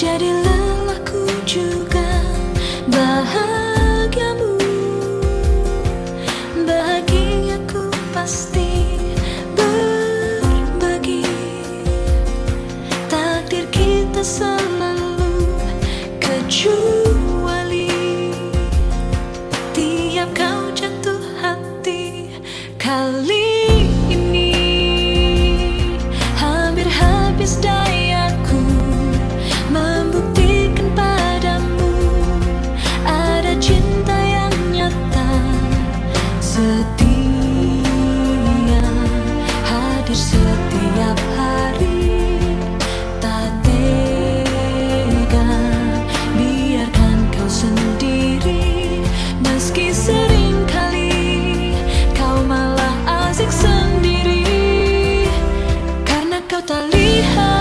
Jadi lelahku juga bahagiamu. Bahagiaku pasti berbagi. Takdir kita selalu kecuali 算离合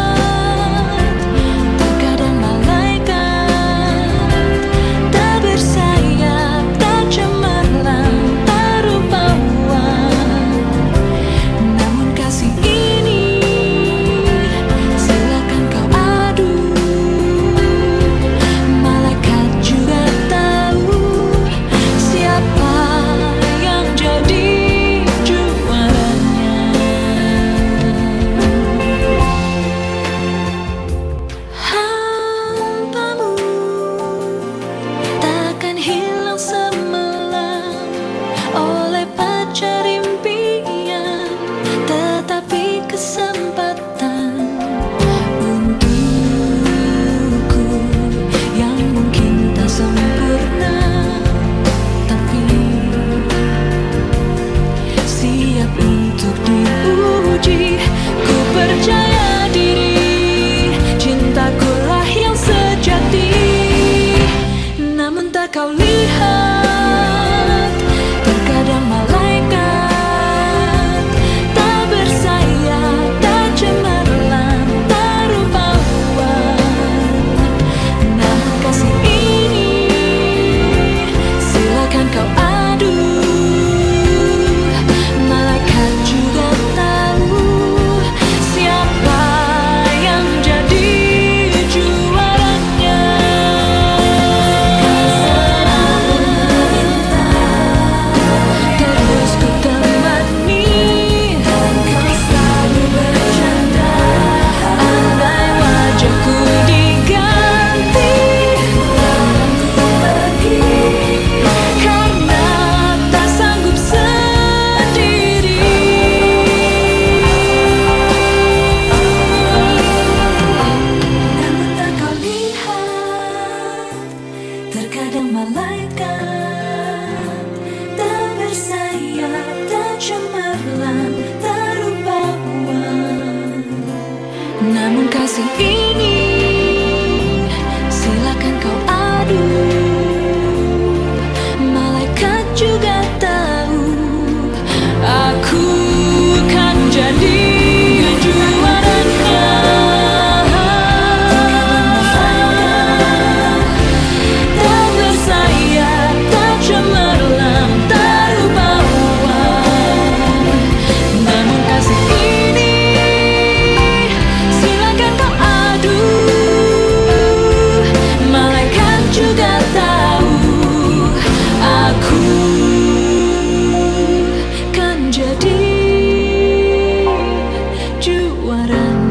parang